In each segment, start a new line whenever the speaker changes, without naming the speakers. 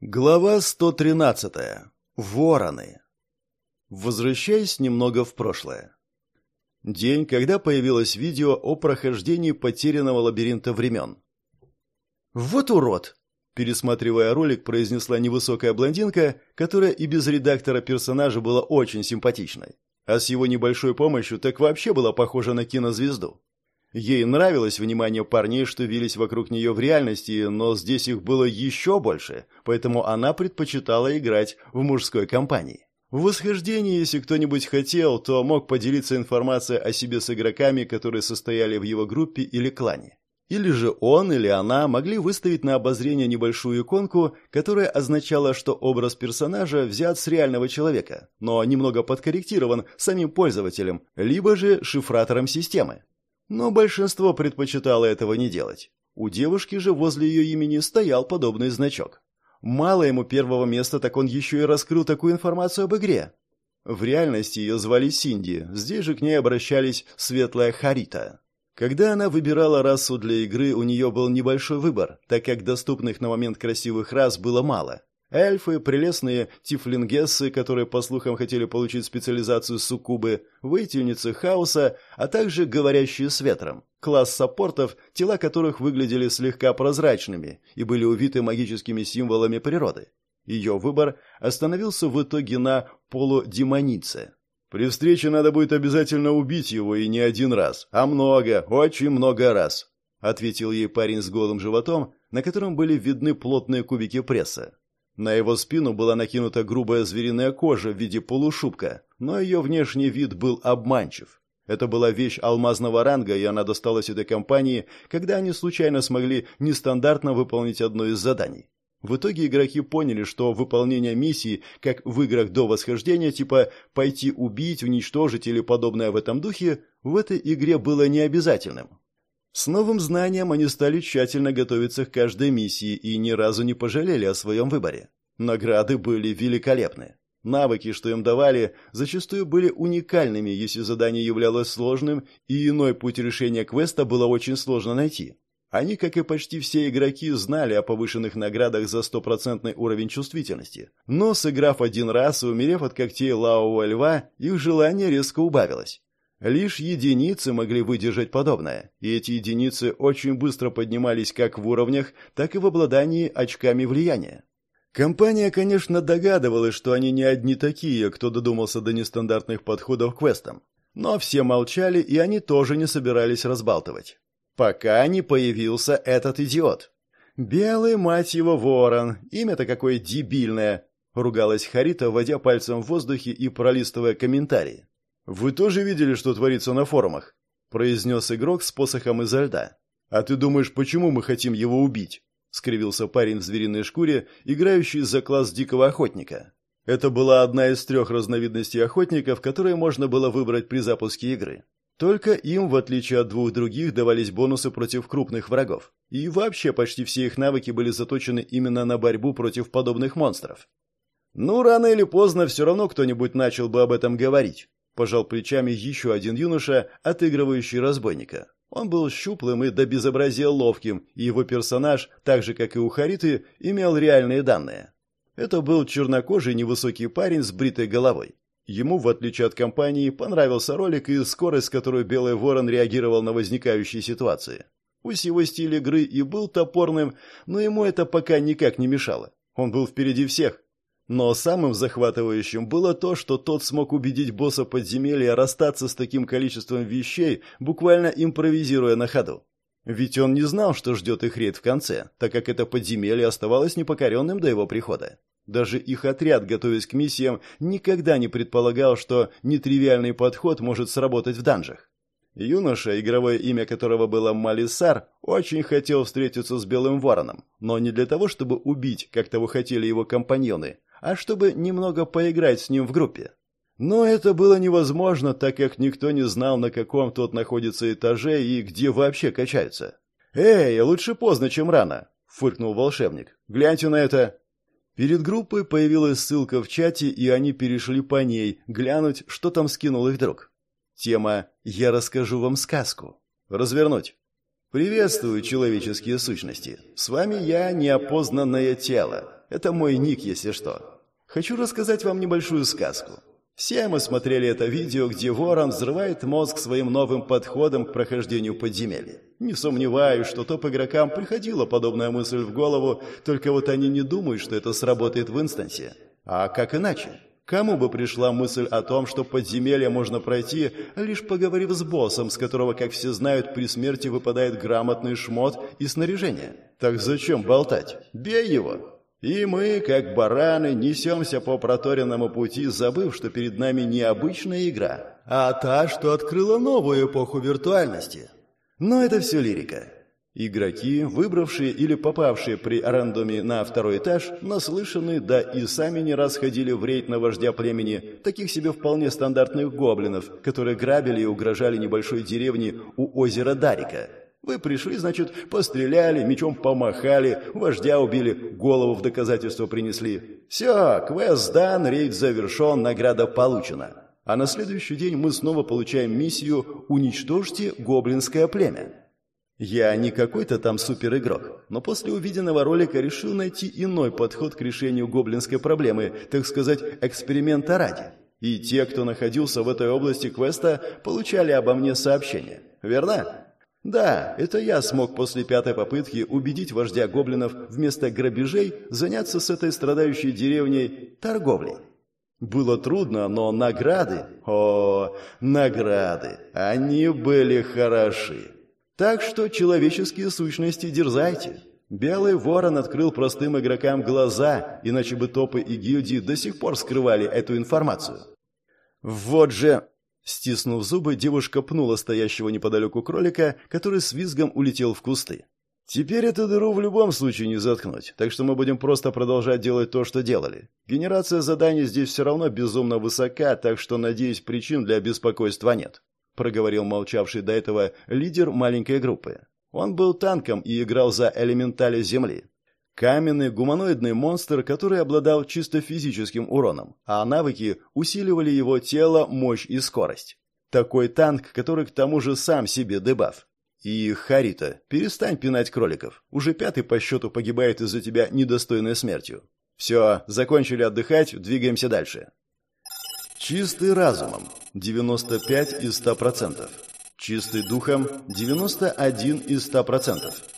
Глава 113. Вороны. Возвращаясь немного в прошлое. День, когда появилось видео о прохождении потерянного лабиринта времен. «Вот урод!» Пересматривая ролик, произнесла невысокая блондинка, которая и без редактора персонажа была очень симпатичной. А с его небольшой помощью так вообще была похожа на кинозвезду. Ей нравилось внимание парней, что вились вокруг нее в реальности, но здесь их было еще больше, поэтому она предпочитала играть в мужской компании. В восхождении, если кто-нибудь хотел, то мог поделиться информацией о себе с игроками, которые состояли в его группе или клане. Или же он или она могли выставить на обозрение небольшую иконку, которая означала, что образ персонажа взят с реального человека, но немного подкорректирован самим пользователем, либо же шифратором системы. Но большинство предпочитало этого не делать. У девушки же возле ее имени стоял подобный значок. Мало ему первого места, так он еще и раскрыл такую информацию об игре. В реальности ее звали Синди, здесь же к ней обращались Светлая Харита. Когда она выбирала расу для игры, у нее был небольшой выбор, так как доступных на момент красивых рас было мало. Эльфы, прелестные тифлингессы, которые, по слухам, хотели получить специализацию суккубы, воительницы хаоса, а также говорящие с ветром. Класс саппортов, тела которых выглядели слегка прозрачными и были увиты магическими символами природы. Ее выбор остановился в итоге на полудемонице. «При встрече надо будет обязательно убить его и не один раз, а много, очень много раз», ответил ей парень с голым животом, на котором были видны плотные кубики пресса. На его спину была накинута грубая звериная кожа в виде полушубка, но ее внешний вид был обманчив. Это была вещь алмазного ранга, и она досталась этой компании, когда они случайно смогли нестандартно выполнить одно из заданий. В итоге игроки поняли, что выполнение миссии, как в играх до восхождения, типа «пойти убить, уничтожить» или подобное в этом духе, в этой игре было необязательным. С новым знанием они стали тщательно готовиться к каждой миссии и ни разу не пожалели о своем выборе. Награды были великолепны. Навыки, что им давали, зачастую были уникальными, если задание являлось сложным, и иной путь решения квеста было очень сложно найти. Они, как и почти все игроки, знали о повышенных наградах за стопроцентный уровень чувствительности. Но, сыграв один раз и умерев от когтей лавового льва, их желание резко убавилось. Лишь единицы могли выдержать подобное, и эти единицы очень быстро поднимались как в уровнях, так и в обладании очками влияния. Компания, конечно, догадывалась, что они не одни такие, кто додумался до нестандартных подходов к квестам. Но все молчали, и они тоже не собирались разбалтывать. Пока не появился этот идиот. «Белый, мать его, ворон! Имя-то какое дебильное!» — ругалась Харита, вводя пальцем в воздухе и пролистывая комментарии. «Вы тоже видели, что творится на форумах?» – произнес игрок с посохом изо льда. «А ты думаешь, почему мы хотим его убить?» – скривился парень в звериной шкуре, играющий за класс дикого охотника. Это была одна из трех разновидностей охотников, которые можно было выбрать при запуске игры. Только им, в отличие от двух других, давались бонусы против крупных врагов. И вообще почти все их навыки были заточены именно на борьбу против подобных монстров. Ну, рано или поздно все равно кто-нибудь начал бы об этом говорить пожал плечами еще один юноша, отыгрывающий разбойника. Он был щуплым и до безобразия ловким, и его персонаж, так же как и у Хариты, имел реальные данные. Это был чернокожий невысокий парень с бритой головой. Ему, в отличие от компании, понравился ролик и скорость, с которой Белый Ворон реагировал на возникающие ситуации. Пусть его стиль игры и был топорным, но ему это пока никак не мешало. Он был впереди всех, но самым захватывающим было то, что тот смог убедить босса подземелья расстаться с таким количеством вещей, буквально импровизируя на ходу. Ведь он не знал, что ждет их рейд в конце, так как это подземелье оставалось непокоренным до его прихода. Даже их отряд, готовясь к миссиям, никогда не предполагал, что нетривиальный подход может сработать в данжах. Юноша, игровое имя которого было Малисар, очень хотел встретиться с Белым Вороном, но не для того, чтобы убить, как того хотели его компаньоны, а чтобы немного поиграть с ним в группе. Но это было невозможно, так как никто не знал, на каком тот находится этаже и где вообще качается. «Эй, лучше поздно, чем рано», — фыркнул волшебник. «Гляньте на это». Перед группой появилась ссылка в чате, и они перешли по ней, глянуть, что там скинул их друг. Тема «Я расскажу вам сказку». Развернуть. Приветствую, человеческие сущности. С вами я, неопознанное тело. Это мой ник, если что. Хочу рассказать вам небольшую сказку. Все мы смотрели это видео, где ворон взрывает мозг своим новым подходом к прохождению подземелья. Не сомневаюсь, что топ-игрокам приходила подобная мысль в голову, только вот они не думают, что это сработает в инстансе. А как иначе? Кому бы пришла мысль о том, что подземелье можно пройти, лишь поговорив с боссом, с которого, как все знают, при смерти выпадает грамотный шмот и снаряжение? Так зачем болтать? Бей его! И мы, как бараны, несемся по проторенному пути, забыв, что перед нами не обычная игра, а та, что открыла новую эпоху виртуальности. Но это все лирика. Игроки, выбравшие или попавшие при рандоме на второй этаж, наслышаны, да и сами не раз ходили в рейд на вождя племени, таких себе вполне стандартных гоблинов, которые грабили и угрожали небольшой деревне у озера Дарика – вы пришли, значит, постреляли, мечом помахали, вождя убили, голову в доказательство принесли. Все, квест сдан, рейд завершен, награда получена. А на следующий день мы снова получаем миссию «Уничтожьте гоблинское племя». Я не какой-то там суперигрок, но после увиденного ролика решил найти иной подход к решению гоблинской проблемы, так сказать, эксперимента ради. И те, кто находился в этой области квеста, получали обо мне сообщения. Верно? Да, это я смог после пятой попытки убедить вождя гоблинов вместо грабежей заняться с этой страдающей деревней торговлей. Было трудно, но награды... О, награды! Они были хороши. Так что человеческие сущности дерзайте. Белый ворон открыл простым игрокам глаза, иначе бы топы и гильдии до сих пор скрывали эту информацию. Вот же... Стиснув зубы, девушка пнула стоящего неподалеку кролика, который с визгом улетел в кусты. «Теперь эту дыру в любом случае не заткнуть, так что мы будем просто продолжать делать то, что делали. Генерация заданий здесь все равно безумно высока, так что, надеюсь, причин для беспокойства нет», — проговорил молчавший до этого лидер маленькой группы. Он был танком и играл за элементали Земли. Каменный гуманоидный монстр, который обладал чисто физическим уроном, а навыки усиливали его тело, мощь и скорость. Такой танк, который к тому же сам себе дебаф. И, Харита, перестань пинать кроликов. Уже пятый по счету погибает из-за тебя недостойной смертью. Все, закончили отдыхать, двигаемся дальше. Чистый разумом. 95 из 100%. Чистый духом. 91 из 100%.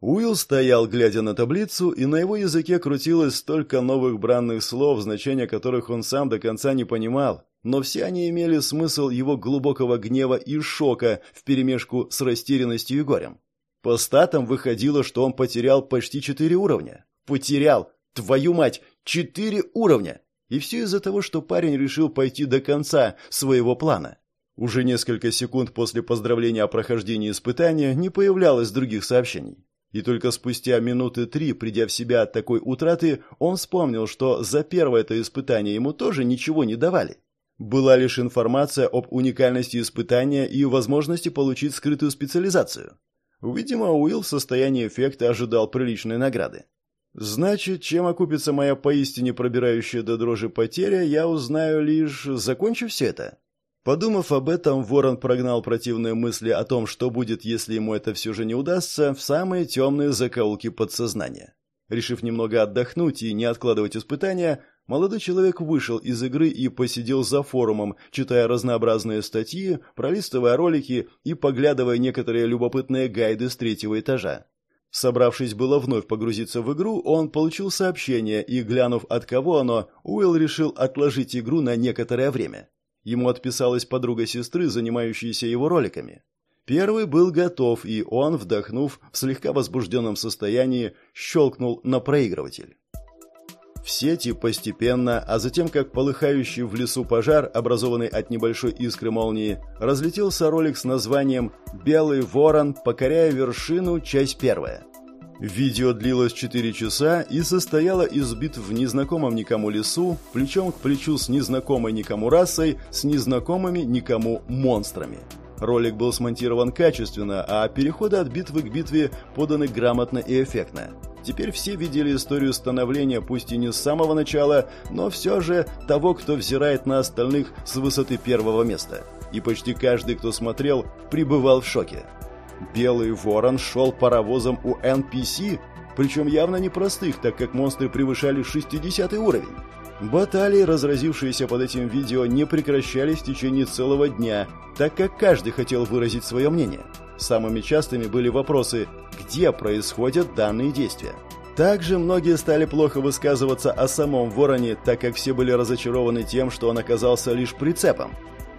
Уилл стоял, глядя на таблицу, и на его языке крутилось столько новых бранных слов, значения которых он сам до конца не понимал, но все они имели смысл его глубокого гнева и шока вперемешку с растерянностью и горем. По статам выходило, что он потерял почти четыре уровня. Потерял! Твою мать! Четыре уровня! И все из-за того, что парень решил пойти до конца своего плана. Уже несколько секунд после поздравления о прохождении испытания не появлялось других сообщений. И только спустя минуты три, придя в себя от такой утраты, он вспомнил, что за первое это испытание ему тоже ничего не давали. Была лишь информация об уникальности испытания и возможности получить скрытую специализацию. Видимо, Уилл в состоянии эффекта ожидал приличной награды. Значит, чем окупится моя поистине пробирающая до дрожи потеря, я узнаю лишь, закончив все это. Подумав об этом, Ворон прогнал противные мысли о том, что будет, если ему это все же не удастся, в самые темные закоулки подсознания. Решив немного отдохнуть и не откладывать испытания, молодой человек вышел из игры и посидел за форумом, читая разнообразные статьи, пролистывая ролики и поглядывая некоторые любопытные гайды с третьего этажа. Собравшись было вновь погрузиться в игру, он получил сообщение и, глянув от кого оно, Уилл решил отложить игру на некоторое время. Ему отписалась подруга сестры, занимающаяся его роликами. Первый был готов, и он, вдохнув в слегка возбужденном состоянии, щелкнул на проигрыватель. В сети постепенно, а затем как полыхающий в лесу пожар, образованный от небольшой искры молнии, разлетелся ролик с названием «Белый ворон, покоряя вершину. Часть первая». Видео длилось 4 часа и состояло из битв в незнакомом никому лесу, плечом к плечу с незнакомой никому расой, с незнакомыми никому монстрами. Ролик был смонтирован качественно, а переходы от битвы к битве поданы грамотно и эффектно. Теперь все видели историю становления, пусть и не с самого начала, но все же того, кто взирает на остальных с высоты первого места. И почти каждый, кто смотрел, пребывал в шоке. Белый ворон шел паровозом у NPC? причем явно непростых, так как монстры превышали 60 уровень. Баталии, разразившиеся под этим видео, не прекращались в течение целого дня, так как каждый хотел выразить свое мнение. Самыми частыми были вопросы «Где происходят данные действия?». Также многие стали плохо высказываться о самом Вороне, так как все были разочарованы тем, что он оказался лишь прицепом.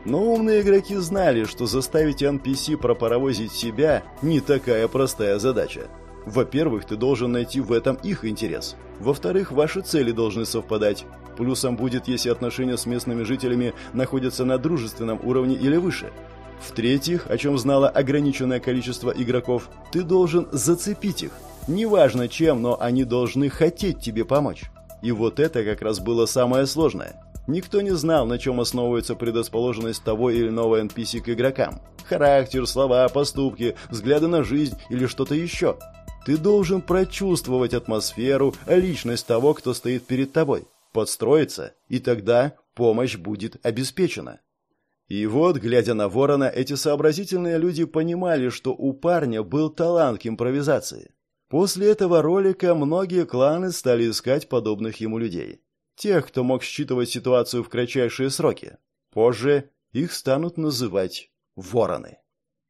Но умные игроки знали, что заставить NPC пропаровозить себя не такая простая задача. Во-первых, ты должен найти в этом их интерес. Во-вторых, ваши цели должны совпадать. Плюсом будет, если отношения с местными жителями находятся на дружественном уровне или выше. В-третьих, о чем знало ограниченное количество игроков, ты должен зацепить их. Неважно чем, но они должны хотеть тебе помочь. И вот это как раз было самое сложное. Никто не знал, на чем основывается предрасположенность того или иного NPC к игрокам. Характер, слова, поступки, взгляды на жизнь или что-то еще. Ты должен прочувствовать атмосферу, личность того, кто стоит перед тобой, подстроиться, и тогда помощь будет обеспечена. И вот, глядя на Ворона, эти сообразительные люди понимали, что у парня был талант к импровизации. После этого ролика многие кланы стали искать подобных ему людей. Тех, кто мог считывать ситуацию в кратчайшие сроки. Позже их станут называть вороны.